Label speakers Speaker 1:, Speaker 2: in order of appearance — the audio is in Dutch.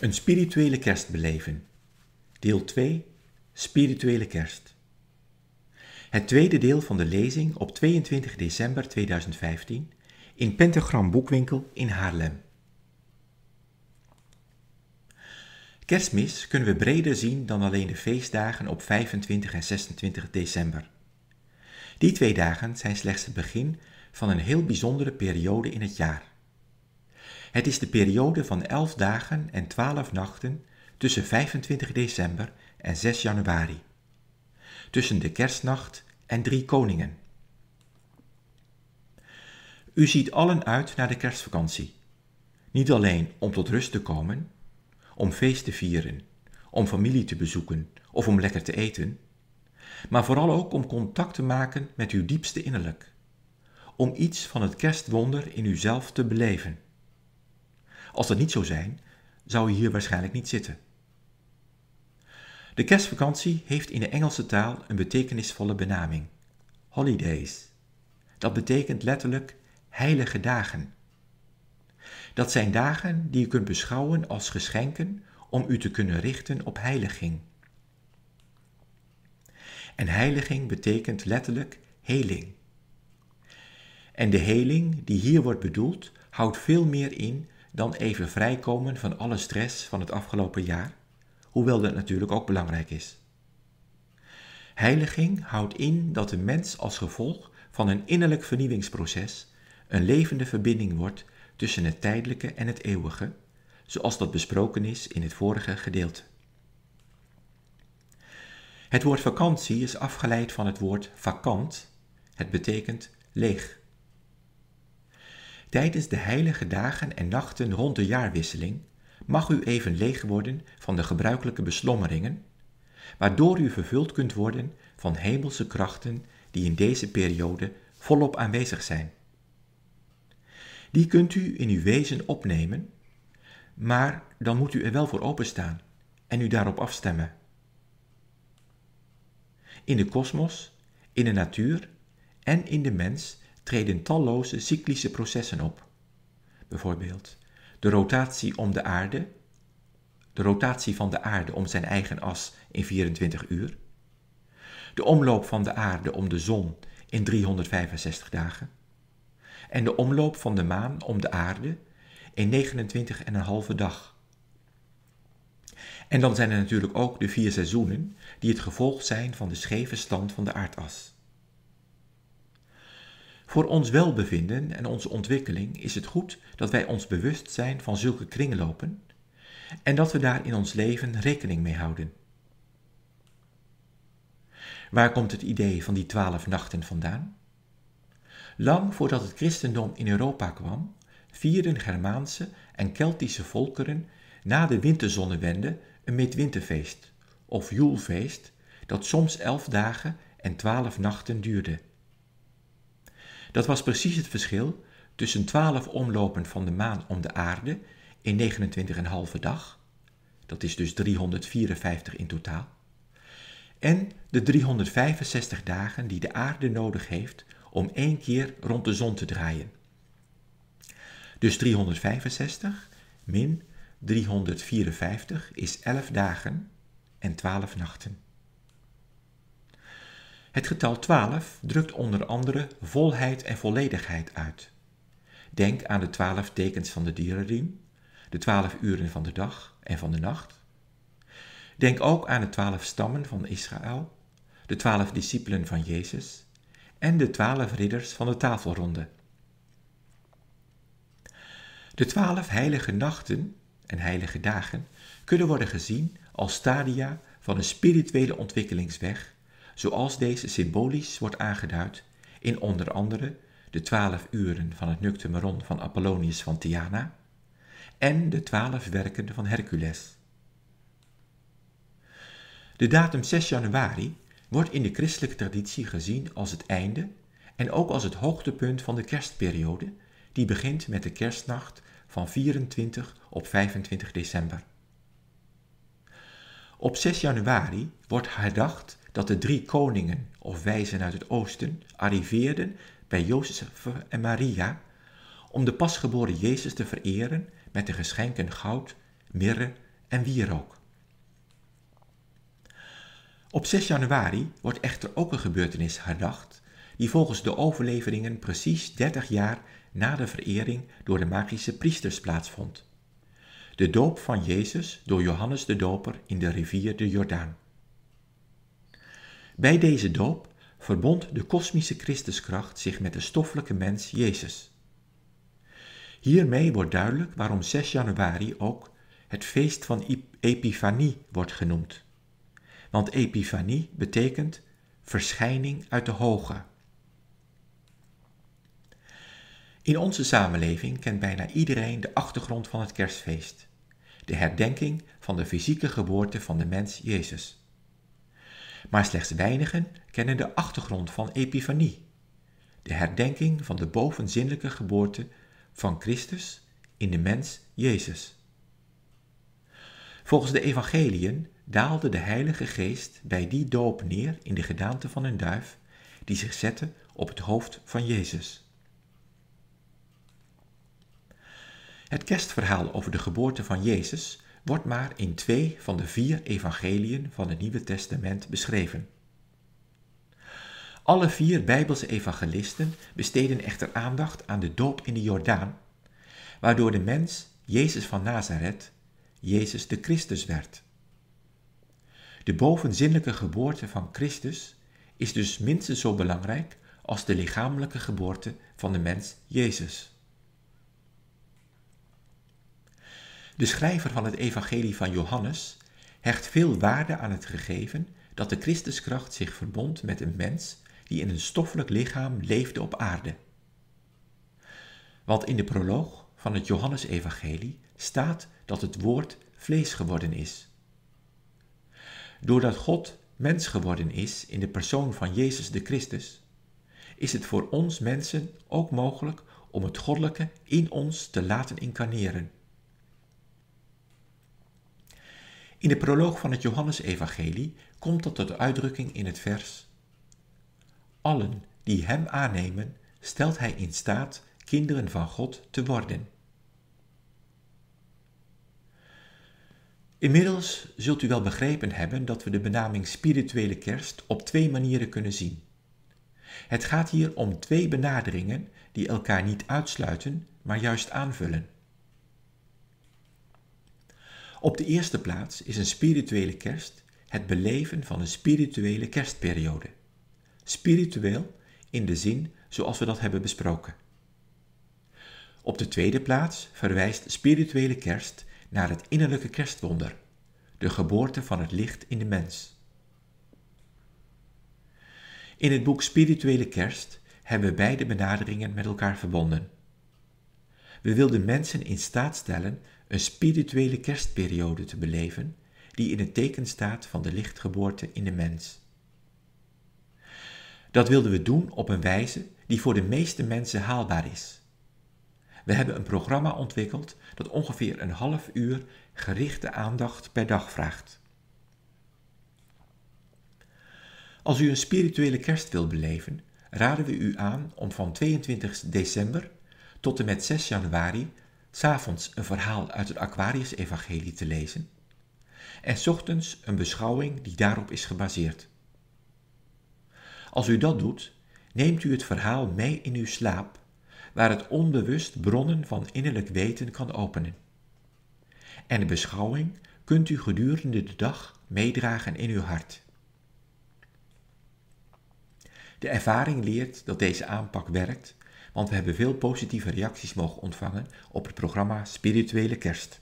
Speaker 1: Een spirituele kerst beleven. Deel 2. Spirituele kerst. Het tweede deel van de lezing op 22 december 2015 in Pentagram Boekwinkel in Haarlem. Kerstmis kunnen we breder zien dan alleen de feestdagen op 25 en 26 december. Die twee dagen zijn slechts het begin van een heel bijzondere periode in het jaar. Het is de periode van 11 dagen en 12 nachten tussen 25 december en 6 januari. Tussen de kerstnacht en drie koningen. U ziet allen uit naar de kerstvakantie. Niet alleen om tot rust te komen, om feest te vieren, om familie te bezoeken of om lekker te eten, maar vooral ook om contact te maken met uw diepste innerlijk, om iets van het kerstwonder in uzelf te beleven. Als dat niet zou zijn, zou u hier waarschijnlijk niet zitten. De kerstvakantie heeft in de Engelse taal een betekenisvolle benaming: holidays. Dat betekent letterlijk heilige dagen. Dat zijn dagen die u kunt beschouwen als geschenken om u te kunnen richten op heiliging. En heiliging betekent letterlijk heling. En de heling die hier wordt bedoeld, houdt veel meer in dan even vrijkomen van alle stress van het afgelopen jaar, hoewel dat natuurlijk ook belangrijk is. Heiliging houdt in dat de mens als gevolg van een innerlijk vernieuwingsproces een levende verbinding wordt tussen het tijdelijke en het eeuwige, zoals dat besproken is in het vorige gedeelte. Het woord vakantie is afgeleid van het woord vakant, het betekent leeg. Tijdens de heilige dagen en nachten rond de jaarwisseling mag u even leeg worden van de gebruikelijke beslommeringen, waardoor u vervuld kunt worden van hemelse krachten die in deze periode volop aanwezig zijn. Die kunt u in uw wezen opnemen, maar dan moet u er wel voor openstaan en u daarop afstemmen. In de kosmos, in de natuur en in de mens treden talloze cyclische processen op. Bijvoorbeeld de rotatie om de aarde, de rotatie van de aarde om zijn eigen as in 24 uur, de omloop van de aarde om de zon in 365 dagen en de omloop van de maan om de aarde in 29,5 dag. En dan zijn er natuurlijk ook de vier seizoenen die het gevolg zijn van de scheve stand van de aardas. Voor ons welbevinden en onze ontwikkeling is het goed dat wij ons bewust zijn van zulke kringlopen en dat we daar in ons leven rekening mee houden. Waar komt het idee van die twaalf nachten vandaan? Lang voordat het christendom in Europa kwam, vierden Germaanse en Keltische volkeren na de winterzonnewende een midwinterfeest of joelfeest dat soms elf dagen en twaalf nachten duurde. Dat was precies het verschil tussen 12 omlopen van de maan om de aarde in 29,5 dag, dat is dus 354 in totaal, en de 365 dagen die de aarde nodig heeft om één keer rond de zon te draaien. Dus 365 min 354 is 11 dagen en 12 nachten. Het getal 12 drukt onder andere volheid en volledigheid uit. Denk aan de 12 tekens van de dierenriem, de 12 uren van de dag en van de nacht. Denk ook aan de 12 stammen van Israël, de 12 discipelen van Jezus en de 12 ridders van de tafelronde. De 12 heilige nachten en heilige dagen kunnen worden gezien als stadia van een spirituele ontwikkelingsweg zoals deze symbolisch wordt aangeduid in onder andere de twaalf uren van het Nuctemeron van Apollonius van Tyana en de twaalf werken van Hercules. De datum 6 januari wordt in de christelijke traditie gezien als het einde en ook als het hoogtepunt van de kerstperiode, die begint met de kerstnacht van 24 op 25 december. Op 6 januari wordt herdacht dat de drie koningen of wijzen uit het oosten arriveerden bij Jozef en Maria om de pasgeboren Jezus te vereren met de geschenken goud, mirre en wierook. Op 6 januari wordt echter ook een gebeurtenis herdacht die volgens de overleveringen precies 30 jaar na de verering door de magische priesters plaatsvond. De doop van Jezus door Johannes de Doper in de rivier de Jordaan. Bij deze doop verbond de kosmische Christuskracht zich met de stoffelijke mens Jezus. Hiermee wordt duidelijk waarom 6 januari ook het feest van Epifanie wordt genoemd. Want Epifanie betekent verschijning uit de hoge. In onze samenleving kent bijna iedereen de achtergrond van het kerstfeest, de herdenking van de fysieke geboorte van de mens Jezus. Maar slechts weinigen kennen de achtergrond van Epifanie, de herdenking van de bovenzinnelijke geboorte van Christus in de mens Jezus. Volgens de evangeliën daalde de Heilige Geest bij die doop neer in de gedaante van een duif die zich zette op het hoofd van Jezus. Het kerstverhaal over de geboorte van Jezus wordt maar in twee van de vier evangeliën van het Nieuwe Testament beschreven. Alle vier Bijbelse evangelisten besteden echter aandacht aan de doop in de Jordaan, waardoor de mens, Jezus van Nazareth, Jezus de Christus werd. De bovenzinnelijke geboorte van Christus is dus minstens zo belangrijk als de lichamelijke geboorte van de mens Jezus. De schrijver van het Evangelie van Johannes hecht veel waarde aan het gegeven dat de Christuskracht zich verbond met een mens die in een stoffelijk lichaam leefde op aarde. Want in de proloog van het Johannesevangelie staat dat het woord vlees geworden is. Doordat God mens geworden is in de persoon van Jezus de Christus, is het voor ons mensen ook mogelijk om het goddelijke in ons te laten incarneren. In de proloog van het Johannesevangelie komt dat tot uitdrukking in het vers Allen die Hem aannemen, stelt Hij in staat kinderen van God te worden. Inmiddels zult u wel begrepen hebben dat we de benaming spirituele kerst op twee manieren kunnen zien. Het gaat hier om twee benaderingen die elkaar niet uitsluiten, maar juist aanvullen. Op de eerste plaats is een spirituele kerst het beleven van een spirituele kerstperiode. Spiritueel in de zin zoals we dat hebben besproken. Op de tweede plaats verwijst spirituele kerst naar het innerlijke kerstwonder, de geboorte van het licht in de mens. In het boek Spirituele Kerst hebben we beide benaderingen met elkaar verbonden. We wilden mensen in staat stellen een spirituele kerstperiode te beleven die in het teken staat van de lichtgeboorte in de mens. Dat wilden we doen op een wijze die voor de meeste mensen haalbaar is. We hebben een programma ontwikkeld dat ongeveer een half uur gerichte aandacht per dag vraagt. Als u een spirituele kerst wilt beleven, raden we u aan om van 22 december tot en met 6 januari s'avonds een verhaal uit het Aquarius-evangelie te lezen en s ochtends een beschouwing die daarop is gebaseerd. Als u dat doet, neemt u het verhaal mee in uw slaap, waar het onbewust bronnen van innerlijk weten kan openen. En de beschouwing kunt u gedurende de dag meedragen in uw hart. De ervaring leert dat deze aanpak werkt want we hebben veel positieve reacties mogen ontvangen op het programma Spirituele Kerst.